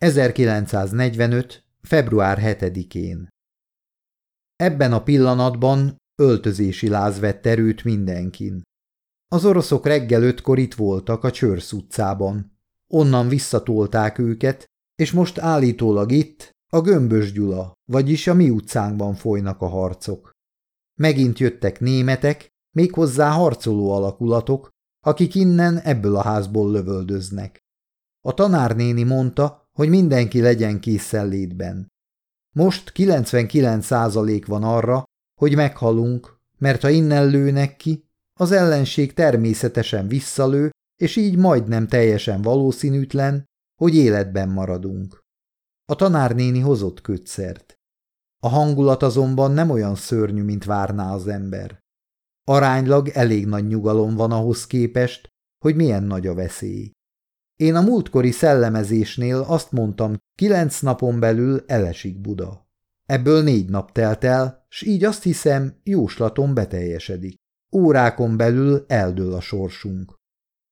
1945. február 7-én Ebben a pillanatban öltözési láz vett erőt mindenkin. Az oroszok reggel ötkor itt voltak a Csörsz utcában. Onnan visszatolták őket, és most állítólag itt, a Gömbös Gyula, vagyis a mi utcánkban folynak a harcok. Megint jöttek németek, méghozzá harcoló alakulatok, akik innen ebből a házból lövöldöznek. A tanárnéni mondta, hogy mindenki legyen készenlétben. Most 99 százalék van arra, hogy meghalunk, mert ha innen lőnek ki, az ellenség természetesen visszalő, és így majdnem teljesen valószínűtlen, hogy életben maradunk. A tanárnéni hozott kötszert. A hangulat azonban nem olyan szörnyű, mint várná az ember. Aránylag elég nagy nyugalom van ahhoz képest, hogy milyen nagy a veszély. Én a múltkori szellemezésnél azt mondtam, kilenc napon belül elesik Buda. Ebből négy nap telt el, s így azt hiszem, jóslatom beteljesedik. Órákon belül eldől a sorsunk.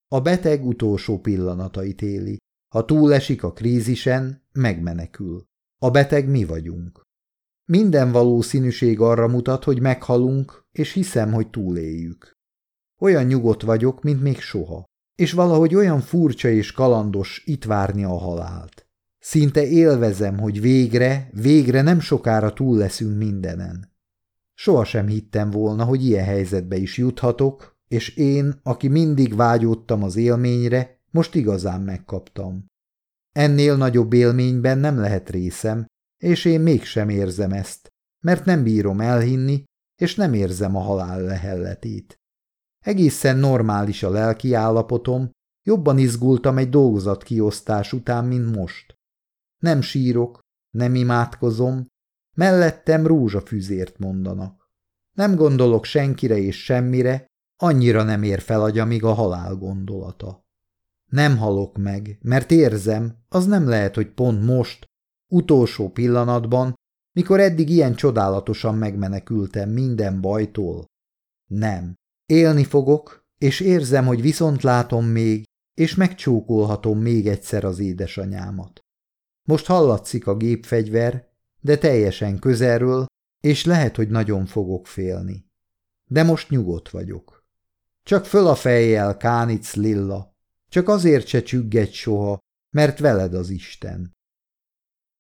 A beteg utolsó pillanatait éli. Ha túlesik a krízisen, megmenekül. A beteg mi vagyunk. Minden valószínűség arra mutat, hogy meghalunk, és hiszem, hogy túléljük. Olyan nyugodt vagyok, mint még soha, és valahogy olyan furcsa és kalandos itt várni a halált. Szinte élvezem, hogy végre, végre nem sokára túl leszünk mindenen. Sohasem hittem volna, hogy ilyen helyzetbe is juthatok, és én, aki mindig vágyódtam az élményre, most igazán megkaptam. Ennél nagyobb élményben nem lehet részem, és én mégsem érzem ezt, mert nem bírom elhinni, és nem érzem a halál lehelletét. Egészen normális a lelki állapotom, jobban izgultam egy dolgozat kiosztás után, mint most. Nem sírok, nem imádkozom, mellettem rózsafüzért mondanak. Nem gondolok senkire és semmire, annyira nem ér fel agyamig a halál gondolata. Nem halok meg, mert érzem, az nem lehet, hogy pont most, utolsó pillanatban, mikor eddig ilyen csodálatosan megmenekültem minden bajtól. Nem. Élni fogok, és érzem, hogy viszont látom még, és megcsókolhatom még egyszer az édesanyámat. Most hallatszik a gépfegyver, de teljesen közelről, és lehet, hogy nagyon fogok félni. De most nyugodt vagyok. Csak föl a fejjel, Kánic Lilla, csak azért se csüggegy soha, mert veled az Isten.